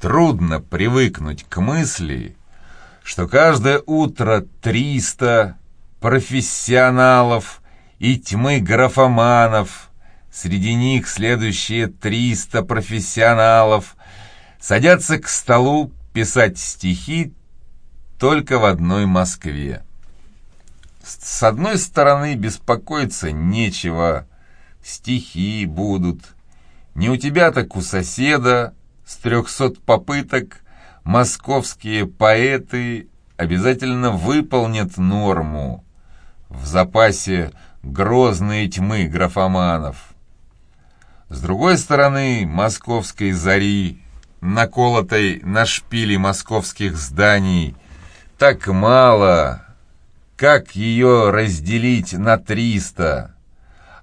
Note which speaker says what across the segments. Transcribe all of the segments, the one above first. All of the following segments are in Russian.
Speaker 1: Трудно привыкнуть к мысли, что каждое утро триста профессионалов и тьмы графоманов, среди них следующие триста профессионалов, садятся к столу писать стихи только в одной Москве. С одной стороны, беспокоиться нечего, стихи будут. Не у тебя, так у соседа, с трехсот попыток московские поэты обязательно выполнят норму. В запасе грозные тьмы графоманов. С другой стороны московской зари, наколотой на шпиле московских зданий, так мало, как ее разделить на триста?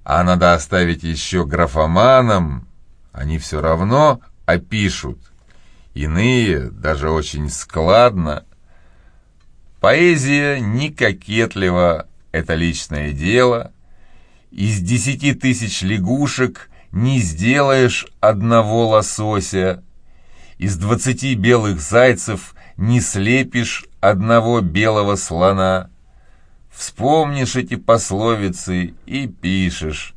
Speaker 1: А надо оставить еще графоманам, они все равно опишут. Иные, даже очень складно. Поэзия не кокетлива, это личное дело. Из десяти тысяч лягушек не сделаешь одного лосося. Из двадцати белых зайцев не слепишь одного белого слона. Вспомнишь эти пословицы и пишешь,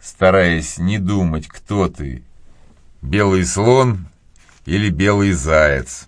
Speaker 1: стараясь не думать, кто ты. Белый слон или белый заяц.